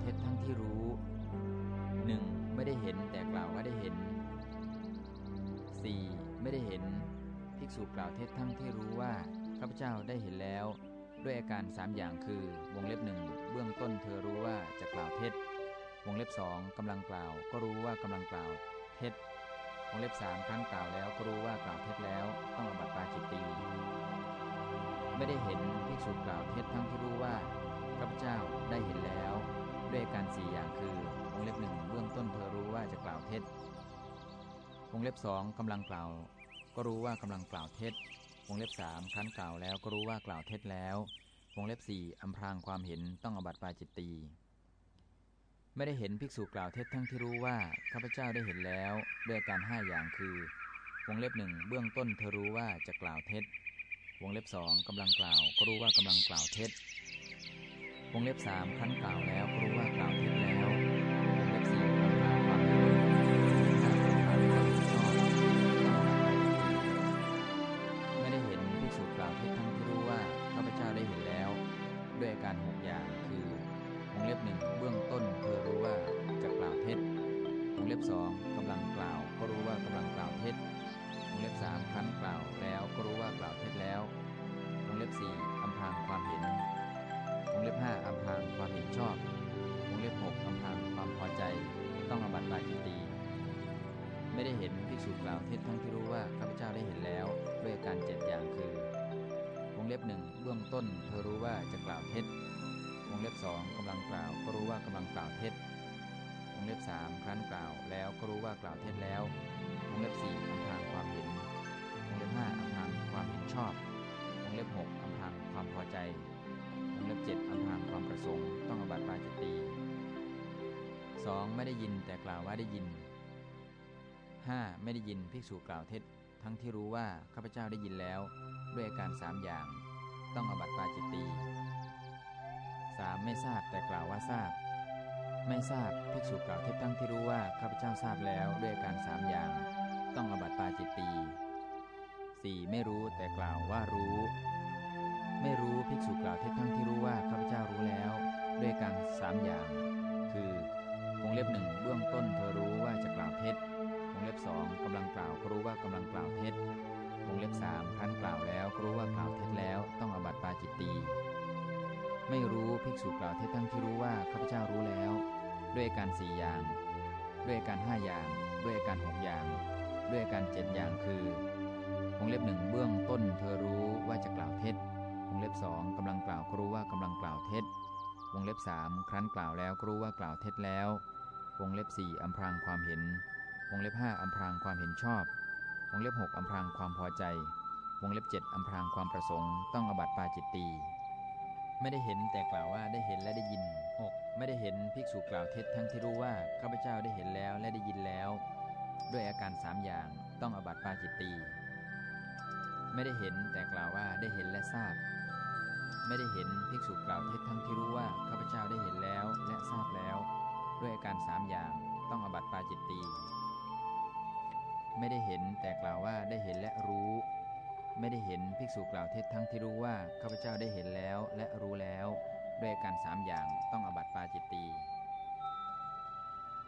เท็จทั้งที่รู้ 1. ไม่ได้เห็นแต่กล่าวว่าได้เห็น 4. ไม่ได้เห็น ภิกษุกล่าวเท็จทั้งที่รู้ว่าข้าพเจ้าได้เห็นแล้ว ด้วยอาการ3อย่างคือวงเล็บหนึ่งเบื้องต้นเธอรู้ว่าจะกล่าวเท็จวงเล็บสองกำลังกล่าว ก็รู้ว่ากำลังกล่าวเท็จวงเล็บสามครั้งกล่าวแล้วก็รู้ว่ากล่าวเท็จแล้วต้องอบัติปาจิตตีไม่ได้เห็นภิกษุกล่าวเท็จทั้งที่รู้ว่าข้าพเจ้าได้เห็นแล้ว ด้วยการสี่อย่างคือวงเล็บหนึ่งเบื้องต้นเธอรู้ว่าจะกล่าวเท็จวงเล็บสองกำลังกล่าว ก็รู้ว่ากำลังกล่าวเท็จวงเล็บสามครั้นกล่าวแล้วก็รู้ว่ากล่าวเท็จแล้ววงเล็บสี่อำพรางความเห็นต้องอบัติปาจิตตีไม่ได้เห็นภิกษุกล่าวเท็จทั้งที่รู้ว่าข้าพเจ้าได้เห็นแล้วด้วยการห้าอย่างคือวงเล็บหนึ่งเบื้องต้นเธอรู้ว่าจะกล่าวเท็จวงเล็บสองกำลังกล่าวก็รู้ว่ากำลังกล่าวเท็จ วงเล็บสามครั้นกล่าวแล้วรู้ว่ากล่าวเท็จแล้ววงเล็บสี่อำพรางความเห็นห้าอำพรางความชอบต้องไม่ได้เห็นภิกษุกล่าวเท็จทั้งที่รู้ว่าข้าพเจ้าได้เห็นแล้ว ด้วยอาการหกอย่างคือวงเล็บหนึ่งเบื้องต้นเธอรู้ว่าจะกล่าวเท็จวงเล็บสอง ล่าวเท็จทั้งที่รู้ว่าข้าพเจ้าได้เห็นแล้วด้วยการเจ็ดอย่างคือวงเล็บหนึ่งเบื้องต้นเธอรู้ว่าจะกล่าวเท็จวงเล็บสองกำลังกล่าวก็รู้ว่ากำลังกล่าวเท็จวงเล็บสามครั้นกล่าวแล้วก็รู้ว่ากล่าวเท็จแล้ววงเล็บสี่อำพรางความเห็นวงเล็บห้าอำพรางความเห็นชอบวงเล็บหกอำพรางความพอใจวงเล็บเจ็ดอำพรางความประสงค์ต้องอบัติปาจิตตีสองไม่ได้ยินแต่กล่าวว่าได้ยิน 5. ไม่ได้ยินภิกษุกล่าวเท็จ ทั้งที่รู้ว่าข้าพเจ้าได้ยินแล้ว ด้วยอาการสามอย่าง ต้องอบัติปาจิตตี 3. ไม่ทราบแต่กล่าวว่าทราบ ไม่ทราบภิกษุกล่าวเท็จทั้งที่รู้ว่าข้าพเจ้าทราบแล้วด้วยอาการสามอย่าง ต้องอบัติปาจิตตี 4. ไม่รู้แต่กล่าวว่ารู้ ไม่รู้ภิกษุกล่าวเท็จทั้งที่รู้ว่าข้าพเจ้ารู้แล้ว ด้วยการสามอย่าง คือวงเล็บหนึ่งเบื้องต้นเธอรู้ว่าจะกล่าวเท็จ งเล็บสองกำลังกล่าวก็รู้ว่ากำลังกล่าวเท็จวงเล็บสามครั้นกล่าวแล้วก็รู้ว่ากล่าวเท็จแล้วต้องอบัติปาจิตตีไม่รู้ภิกษุกล่าวเท็จทั้งที่รู้ว่าข้าพเจ้ารู้แล้ว ด้วยการสี่อย่าง ด้วยการห้าอย่าง ด้วยการหกอย่าง ด้วยการเจ็ดอย่างคือวงเล็บหนึ่งเบื้องต้นเธอรู้ว่าจะกล่าวเท็จวงเล็บสองกำลังกล่าวก็รู้ว่ากำลังกล่าวเท็จวงเล็บสามครั้นกล่าวแล้วก็รู้ว่ากล่าวเท็จแล้ววงเล็บสี่อำพรางความเห็น วงเล็บห้าอำพรางความเห็นชอบ วงเล็บหกอำพรางความพอใจ วงเล็บเจ็ดอำพรางความประสงค์ ต้องอบัติปาจิตตี ไม่ได้เห็นแต่กล่าวว่าได้เห็นและได้ยิน 6. ไม่ได้เห็นภิกษุกล่าวเท็จทั้งที่รู้ว่าข้าพเจ้าได้เห็นแล้วและได้ยินแล้ว ด้วยอาการสามอย่างต้องอบัติปาจิตตี ไม่ได้เห็นแต่กล่าวว่าได้เห็นและทราบ ไม่ได้เห็นภิกษุกล่าวเท็จทั้งที่รู้ว่าข้าพเจ้าได้เห็นแล้วและทราบแล้ว ด้วยอาการสามอย่างต้องอบัติปาจิตตี ไม่ได้เห็นแต่กล่าวว่าได้เห็นและรู้ ไม่ได้เห็นภิกษุกล่าวเท็จทั้งที่รู้ว่าข้าพเจ้าได้เห็นแล้วและรู้แล้ว ด้วยอาการสามอย่างต้องอบัติปาจิตตี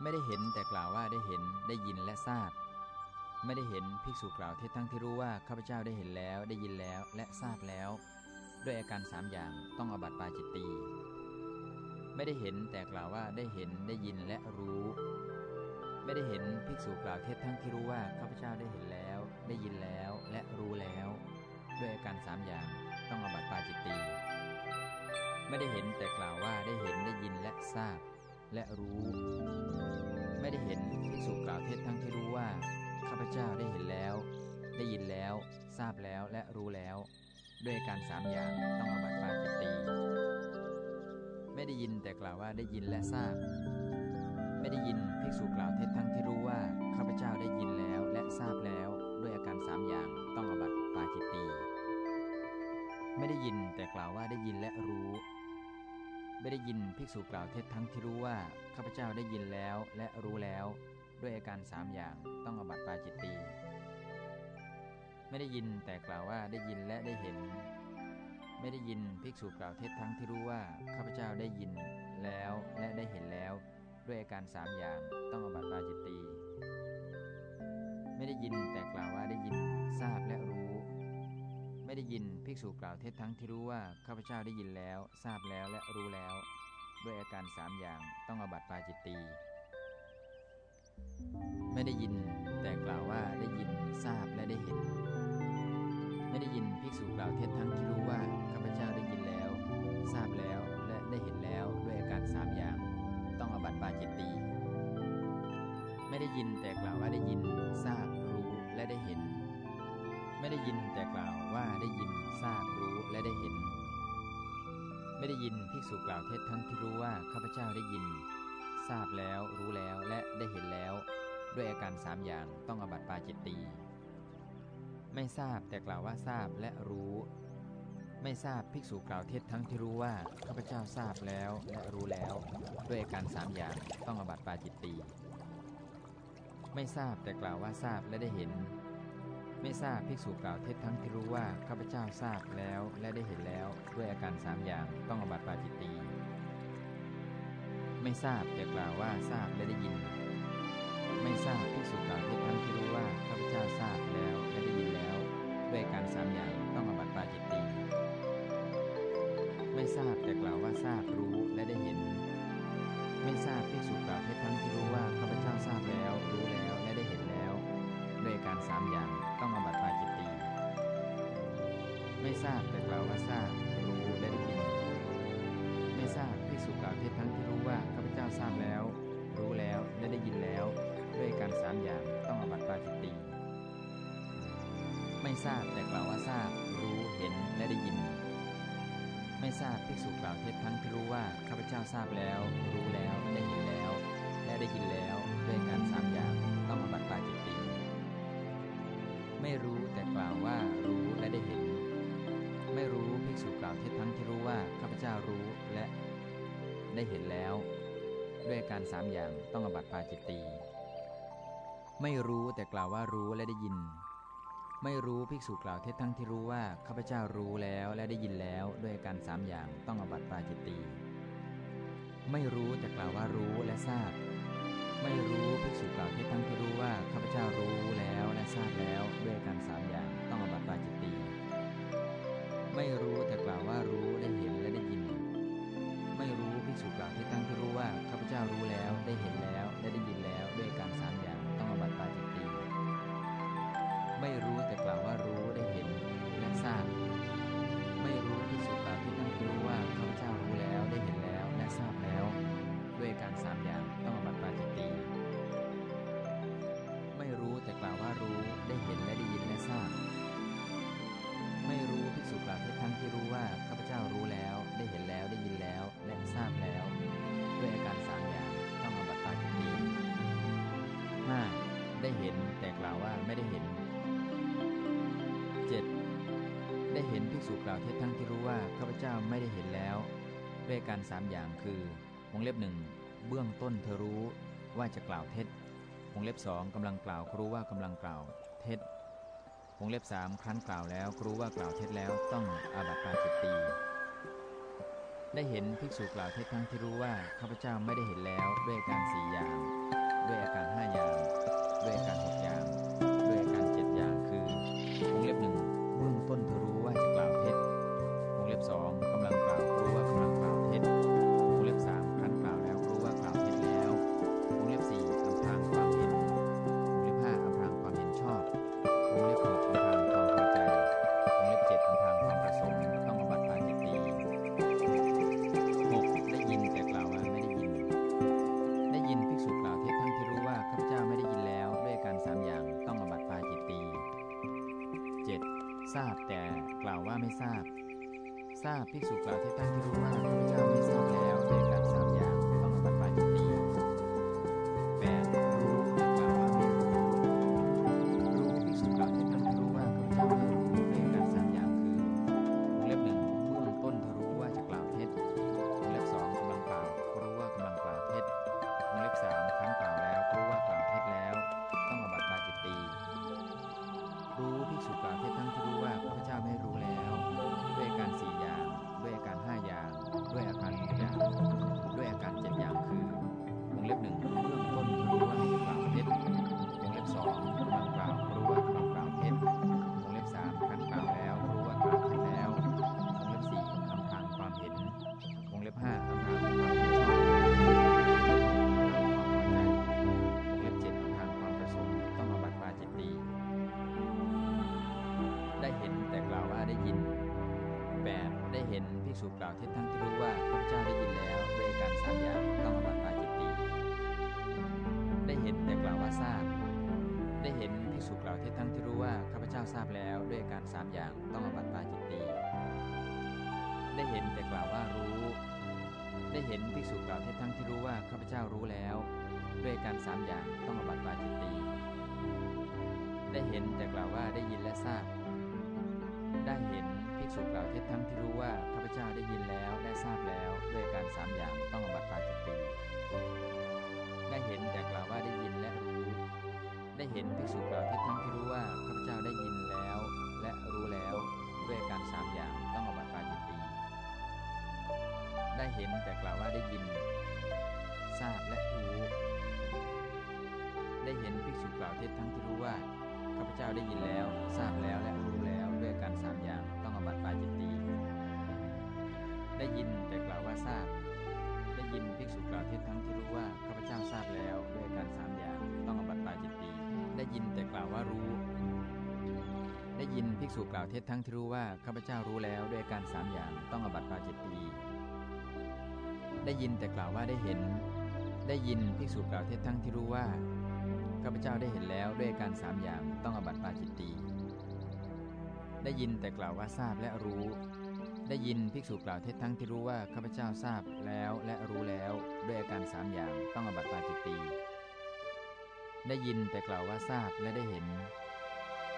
ไม่ได้เห็นแต่กล่าวว่าได้เห็นได้ยินและทราบ ไม่ได้เห็นภิกษุกล่าวเท็จทั้งที่รู้ว่าข้าพเจ้าได้เห็นแล้วได้ยินแล้วและทราบแล้ว ด้วยอาการสามอย่างต้องอบัติปาจิตตีไม่ได้เห็นแต่กล่าวว่าได้เห็นได้ยินและรู้ ไม่ได้เห็นภิกษุกล่าวเท็จทั้งที่รู้ว่าข้าพเจ้าได้เห็นแล้ว ได้ยินแล้วและรู้แล้ว ด้วยอาการสามอย่างต้องอบัติปาจิตตีไม่ได้เห็นแต่กล่าวว่าได้เห็นได้ยินและทราบ และรู้ ไม่ได้เห็นภิกษุกล่าวเท็จทั้งที่รู้ว่าข้าพเจ้าได้เห็นแล้ว ได้ยินแล้ว ทราบแล้วและรู้แล้ว ด้วยการสามอย่างต้องอบัติปาจิตตีไม่ได้ยินแต่กล่าวว่าได้ยินและทราบ ไม่ได้ยิน ษุกล่าวเท็จทั้งที่รู้ว่าข้าพเจ้าได้ยินแล้วและทราบแล้วด้วยอาการสามอย่างต้องอบัติปาจิตตีไม่ได้ยินแต่กล่าวว่าได้ยินและรู้ ไม่ได้ยินภิกษุกล่าวเท็จทั้งที่รู้ว่าข้าพเจ้าได้ยินแล้วและรู้แล้ว ด้วยอาการสามอย่างต้องอบัติปาจิตตีไม่ได้ยินแต่กล่าวว่าได้ยินและได้เห็น ไม่ได้ยินภิกษุกล่าวเท็จทั้งที่รู้ว่าข้าพเจ้าได้ยินแล้วและได้เห็นแล้ว ด้วยอาการสามอย่างต้องอบัติปาจิตตีไม่ได้ยินแต่กล่าวว่าได้ยินทราบและรู้ ไม่ได้ยินภิกษุกล่าวเท็จทั้งที่รู้ว่าข้าพเจ้าได้ยินแล้ว ทราบแล้วและรู้แล้ว ด้วยอาการสามอย่างต้องอบัติปาจิตตีไม่ได้ยินแต่กล่าวว่าได้ยินทราบและได้เห็น ไม่ได้ยินภิกษุกล่าวเท็จทั้งที่รู้ว่าข้าพเจ้าได้ยินแล้ว ทราบแล้วและได้เห็นแล้วด้วยอาการสามอย่าง ต้องอบัติปาจิตตีไม่ได้ยินแต่กล่าวว่าได้ยินทราบรู้และได้เห็น ไม่ได้ยินแต่กล่าวว่าได้ยินทราบรู้และได้เห็น ไม่ได้ยินภิกษุกล่าวเท็จทั้งที่รู้ว่าข้าพเจ้าได้ยิน ทราบแล้วรู้แล้วและได้เห็นแล้ว ด้วยอาการสามอย่างต้องอบัติปาจิตตีไม่ทราบแต่กล่าวว่าทราบและรู้ ไม่ทราบภิกษุกล่าวเท็จทั้งที่รู้ว่าข้าพเจ้าทราบแล้วและรู้แล้ว ด้วยอาการสามอย่างต้องอบัติปาจิตตีไม่ทราบแต่กล่าวว่าทราบและได้เห็น ไม่ทราบภิกษุกล่าวเท็จทั้งที่รู้ว่าข้าพเจ้าทราบแล้วและได้เห็นแล้ว ด้วยอาการสามอย่างต้องอบัติปาจิตตีไม่ทราบแต่กล่าวว่าทราบและได้ยิน ไม่ทราบภิกษุกล่าวเท็จทั้งที่รู้ว่าข้าพเจ้าทราบแล้วและได้ยินแล้ว ด้วยการสามอย่างต้องอบัติปาจิตตี ไม่ทราบแต่กล่าวว่าทราบรู้และได้เห็น ไม่ทราบภิกษุกล่าวเท็จทั้งที่รู้ว่าข้าพเจ้าทราบแล้ว รู้แล้วและได้เห็นแล้ว ด้วยการสามอย่างต้องอบัติปาจิตตีไม่ทราบแต่กล่าวว่าทราบรู้และได้ยิน ไม่ทราบภิกษุกล่าวเท็จทั้งที่รู้ว่าข้าพเจ้าทราบแล้ว รู้แล้วและได้ยินแล้ว ด้วยการสามอย่างต้องอบัติปาจิตตีไม่ทราบแต่กล่าวว่าทราบ รู้เห็นและได้ยิน ไม่ทราบภิกษุกล่าวเท็จทั้งที่รู้ว่าข้าพเจ้าทราบแล้ว รู้แล้วได้เห็นแล้ว และได้ยินแล้วด้วยการสามอย่างต้องอบัติปาจิตตีไม่รู้แต่กล่าวว่ารู้และได้เห็น ไม่รู้ภิกษุกล่าวเท็จทั้งที่รู้ว่าข้าพเจ้ารู้และ ได้เห็นแล้ว ด้วยการสามอย่างต้องอบัติปาจิตตีไม่รู้แต่กล่าวว่ารู้และได้ยิน ไม่รู้ภิกษุกล่าวเท็จทั้งที่รู้ว่าข้าพเจ้ารู้แล้วและได้ยินแล้วด้วยการสามอย่างต้องอบัติปาจิตตีไม่รู้แต่กล่าวว่ารู้และทราบ ไม่รู้ภิกษุกล่าว กล่าวเท็จทั้งที่รู้ว่าข้าพเจ้ารู้แล้วได้เห็นแล้วได้ยินแล้วและทราบแล้ว ด้วยอาการสามอย่างต้องอบัติปาจิตตีห้าได้เห็นแต่กล่าวว่าไม่ได้เห็น 7. ได้เห็นภิกษุกล่าวเท็จทั้งที่รู้ว่าข้าพเจ้าไม่ได้เห็นแล้ว ด้วยการสามอย่างคือวงเล็บหนึ่งเบื้องต้นเธอรู้ว่าจะกล่าวเท็จวงเล็บสองกำลังกล่าวครู้ว่ากำลังกล่าวเท็จ วงเล็บสามครั้นกล่าวแล้วครู้ว่ากล่าวเท็จแล้วต้องอาบัติปาจิตตีได้เห็นภิกษุกล่าวเท็จทั้งที่รู้ว่าข้าพเจ้าไม่ได้เห็นแล้วด้วยการสี่อย่าง ด้วยอาการห้าอย่าง ด้วยอาการหกอย่าง ทราบภิกษุกล่าวเท็จทั้งที่รู้ว่าพระเจ้าไม่ทราบแล้วในการสามอย่างต้องอบัติปาจิตตีิกษุกล่าวเท็จทั้งที่รู้ว่าข้าพเจ้าได้ยินแล้วด้วยการสามอย่างต้องอบัติปาจิตตีได้เห็นแต่กล่าวว่าทราบ ได้เห็นภิกษุกล่าวเท็จทั้งที่รู้ว่าข้าพเจ้าทราบแล้วด้วยการสามอย่างต้องอบัติปาจิตตีได้เห็นแต่กล่าวว่ารู้ ได้เห็นภิกษุกล่าวเท็จทั้งที่รู้ว่าข้าพเจ้ารู้แล้ว ด้วยการสามอย่างต้องอบัติปาจิตตีได้เห็นแต่กล่าวว่าได้ยินและทราบ ได้เห็น ษุกล่าวเท็จทั้งที่รู้ว่าข้าพเจ้าได้ยินแล้วและทราบแล้วด้วยการสามอย่างต้องอบัติปาจิตตีได้เห็นแต่กล่าวว่าได้ยินและรู้ ได้เห็นภิกษุกล่าวเท็จทั้งที่รู้ว่าข้าพเจ้าได้ยินแล้ว และรู้แล้วด้วยการสามอย่างต้องอบัติปาจิตตีได้เห็นแต่กล่าวว่าได้ยิน ทราบและรู้ ได้เห็นภิกษุกล่าวเท็จทั้งที่รู้ว่าข้าพเจ้าได้ยินแล้ว ทราบแล้วและรู้แล้วด้วยการสามอย่าง บัติปาจิตตีได้ยินแต่กล่าวว่าทราบ ได้ยินภิกษุกล่าวเท็จทั้งที่รู้ว่าข้าพเจ้าทราบแล้วด้วยการสามอย่างต้องอบัติปาจิตตีได้ยินแต่กล่าวว่ารู้ ได้ยินภิกษุกล่าวเท็จทั้งที่รู้ว่าข้าพเจ้ารู้แล้วด้วยการสามอย่างต้องอบัติปาจิตตีได้ยินแต่กล่าวว่าได้เห็น ได้ยินภิกษุกล่าวเท็จทั้งที่รู้ว่าข้าพเจ้าได้เห็นแล้วด้วยการสามอย่างต้องอบัติปาจิตตี ได้ยินแต่กล่าวว่าทราบและรู้ ได้ยินภิกษุกล่าวเท็จทั้งที่รู้ว่าข้าพเจ้าทราบแล้วและรู้แล้วด้วยอาการสามอย่างต้องอบัติปาจิตตีได้ยินแต่กล่าวว่าทราบและได้เห็น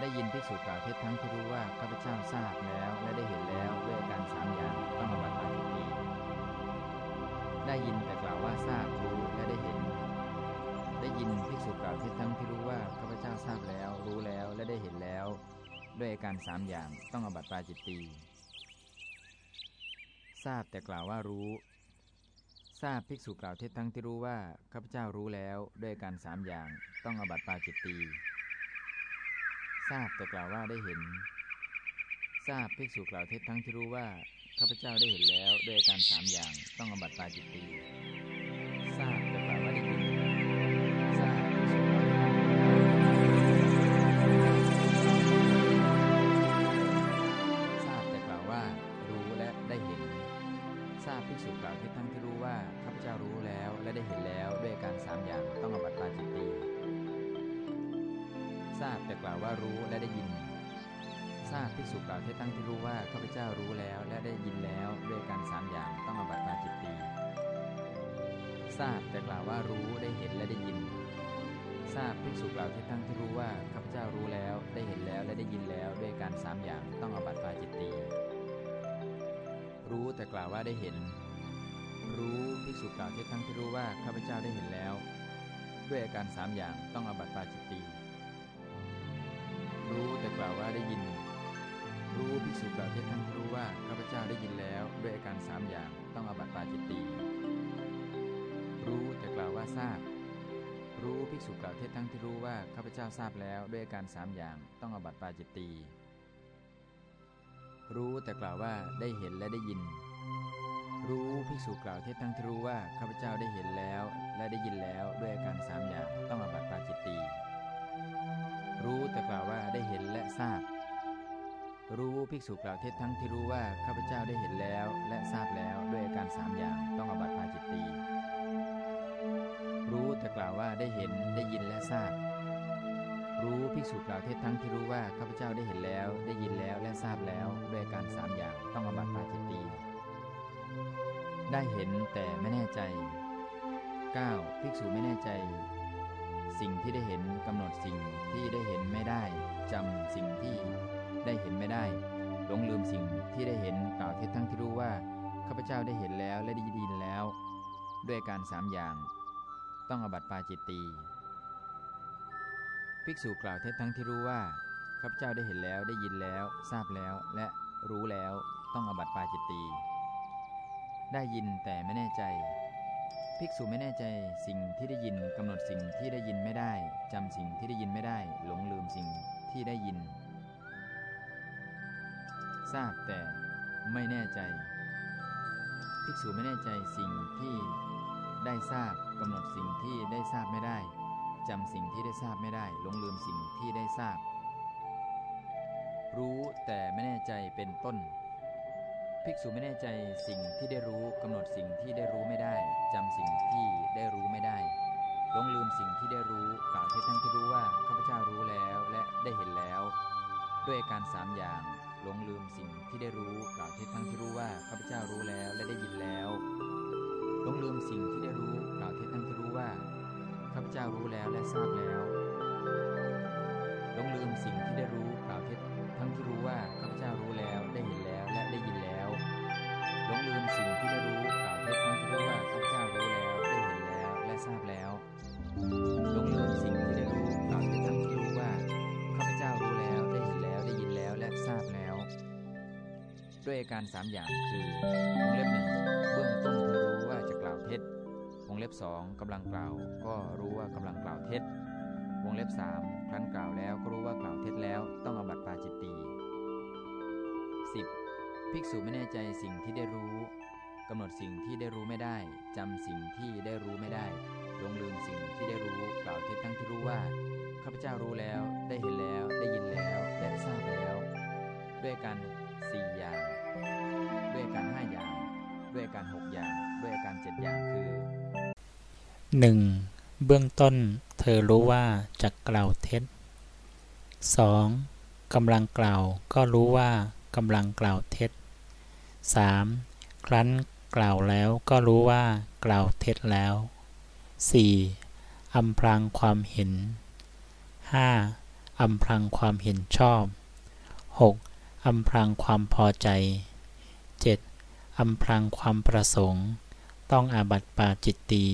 ได้ยินภิกษุกล่าวเท็จทั้งที่รู้ว่าข้าพเจ้าทราบแล้วและได้เห็นแล้วด้วยอาการสามอย่างต้องอบัติปาจิตตีได้ยินแต่กล่าวว่าทราบรู้และได้เห็น ได้ยินภิกษุกล่าวเท็จทั้งที่รู้ว่าข้าพเจ้าทราบแล้ว รู้แล้วและได้เห็นแล้ว ด้วยอาการสามอย่างต้องอบัติปาจิตตีทราบแต่กล่าวว่ารู้ ทราบภิกษุกล่าวเท็จทั้งที่รู้ว่าข้าพเจ้ารู้แล้วด้วยการสามอย่างต้องอบัติปาจิตตีทราบแต่กล่าวว่าได้เห็น ทราบภิกษุกล่าวเท็จทั้งที่รู้ว่าข้าพเจ้าได้เห็นแล้วด้วยการสามอย่างต้องอบัติปาจิตตี ทราบภิกษุกล่าวเท็จทั้งที่รู้ว่าข้าพเจ้ารู้แล้วและได้เห็นแล้วด้วยการสามอย่างต้องอบัติปาจิตตีทราบแต่กล่าวว่ารู้และได้ยิน ทราบภิกษุกล่าวเท็จทั้งที่รู้ว่าข้าพเจ้ารู้แล้วและได้ยินแล้วด้วยการสามอย่างต้องอบัติปาจิตตีทราบแต่กล่าวว่ารู้ได้เห็นและได้ยิน ทราบภิกษุกล่าวเท็จทั้งที่รู้ว่าข้าพเจ้ารู้แล้วได้เห็นแล้วและได้ยินแล้วด้วยการสามอย่างต้องอบัติปาจิตตี รู้แต่กล่าวว่าได้เห็น รู้ภิกษุกล่าวเท็จทั้งที่รู้ว่าข้าพเจ้าได้เห็นแล้ว ด้วยอาการสามอย่างต้องอบัติปาจิตตีรู้แต่กล่าวว่าได้ยิน รู้ภิกษุกล่าวเท็จทั้งที่รู้ว่าข้าพเจ้าได้ยินแล้ว ด้วยอาการสามอย่างต้องอบัติปาจิตตีรู้แต่กล่าวว่าทราบ รู้ภิกษุกล่าวเท็จทั้งที่รู้ว่าข้าพเจ้าทราบแล้ว ด้วยอาการสามอย่างต้องอบัติปาจิตตี รู้แต่กล่าวว่าได้เห็นและได้ยิน รู้ภิกษุกล่าวเท็จทั้งที่รู้ว่าข้าพเจ้าได้เห็นแล้วและได้ยินแล้วด้วยอาการสามอย่างต้องอบัติปาจิตตีรู้แต่กล่าวว่าได้เห็นและทราบ รู้ภิกษุกล่าวเท็จทั้งที่รู้ว่าข้าพเจ้าได้เห็นแล้วและทราบแล้วด้วยอาการสามอย่างต้องอบัติปาจิตตีรู้แต่กล่าวว่าได้เห็นได้ยินและทราบ รู้ภิกษุกล่าวเท็จทั้งที่รู้ว่าข้าพเจ้าได้เห็นแล้ว ได้ยินแล้วและทราบแล้วด้วยการสามอย่างต้องอบัติปาจิตตีได้เห็นแต่ไม่แน่ใจ 9. ภิกษุไม่แน่ใจ สิ่งที่ได้เห็นกำหนดสิ่งที่ได้เห็นไม่ได้จำสิ่งที่ได้เห็นไม่ได้หลงลืมสิ่งที่ได้เห็นกล่าวเท็จทั้งที่รู้ว่าข้าพเจ้าได้เห็นแล้วและได้ยินแล้ว ด้วยการสามอย่าง ต้องอบัติปาจิตตี ภิกษุกล่าวเท็จทั้งที่รู้ว่าข้าพเจ้าได้เห็นแล้วได้ยินแล้ว ทราบแล้วและรู้แล้วต้องอบัติปาจิตตีได้ยินแต่ไม่แน่ใจ ภิกษุไม่แน่ใจสิ่งที่ได้ยินกำหนดสิ่งที่ได้ยินไม่ได้จำสิ่งที่ได้ยินไม่ได้ หลงลืมสิ่งที่ได้ยิน ทราบแต่ไม่แน่ใจ ภิกษุไม่แน่ใจสิ่งที่ได้ทราบกำหนดสิ่งที่ได้ทราบไม่ได้ จำสิ่งที่ได้ทราบไม่ได้หลงลืมสิ่งที่ได้ทราบ รู้แต่ไม่แน่ใจเป็นต้น ภิกษุไม่แน่ใจสิ่งที่ได้รู้กำหนดสิ่งที่ได้รู้ไม่ได้จำสิ่งที่ได้รู้ไม่ได้หลงลืมสิ่งที่ได้รู้กล่าวเท็จทั้งที่รู้ว่าข้าพเจ้ารู้แล้วและได้เห็นแล้ว ด้วยอาการสามอย่างหลงลืมสิ่งที่ได้รู้กล่าวเท็จทั้งที่รู้ว่าข้าพเจ้ารู้แล้วและได้ยินแล้วหลงลืมสิ่งที่ได้รู้กล่าวเท็จทั้งที่รู้ว่าข้า พเจ้ารู้แล้วและทราบแล้วหลงลืมสิ่งที่ได้รู้กล่าวเท็จทั้งที่รู้ว่าข้าพเจ้ารู้แล้วได้เห็นแล้วและได้ยินแล้วหลงลืมสิ่งที่ได้รู้กล่าวเท็จทั้งที่รู้ว่าข้าพเจ้ารู้แล้วได้เห็นแล้วและทราบแล้วหลงลืมสิ่งที่ได้รู้กล่าวเท็จทั้งที่รู้ว่าข้าพเจ้ารู้แล้วได้เห็นแล้วได้ยินแล้วและทราบแล้ว ด้วยอาการสามอย่างคือวงเล็บหนึ่ง บสองกำลังกล่าวก็รู้ว่ากำลังกล่าวเท็จ วงเล็บสามครั้นกล่าวแล้วก็รู้ว่ากล่าวเท็จแล้วต้องอบัติปาจิตตี 10. ภิกษุไม่แน่ใจสิ่งที่ได้รู้กำหนดสิ่งที่ได้รู้ไม่ได้จำสิ่งที่ได้รู้ไม่ได้หลงลืมสิ่งที่ได้รู้กล่าวเท็จทั้งที่รู้ว่าข้าพเจ้ารู้แล้ว ได้เห็นแล้ว ได้ยินแล้วและทราบแล้ว ด้วยกันสี่อย่าง ด้วยกันห้าอย่าง ด้วยกันหกอย่าง ด้วยกันเจ็ดอย่างคือ 1. เบื้องต้นเธอรู้ว่าจะกล่าวเท็จ 2. กำลังกล่าวก็รู้ว่ากำลังกล่าวเท็จ 3. ครั้นกล่าวแล้วก็รู้ว่ากล่าวเท็จแล้ว 4. อำพรางความเห็น 5. อำพรางความเห็นชอบ 6. อำพรางความพอใจ 7. อำพรางความประสงค์ ต้องอาบัติปาจิตตี